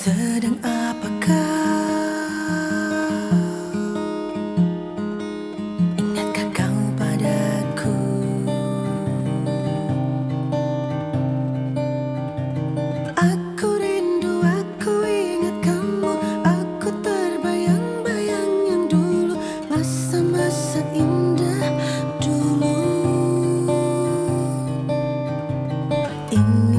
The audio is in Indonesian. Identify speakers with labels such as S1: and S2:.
S1: Sedang apakah? Ingatkah kau padaku? Aku rindu, aku ingat kamu. Aku terbayang-bayang yang dulu. Masa-masa indah dulu. Indah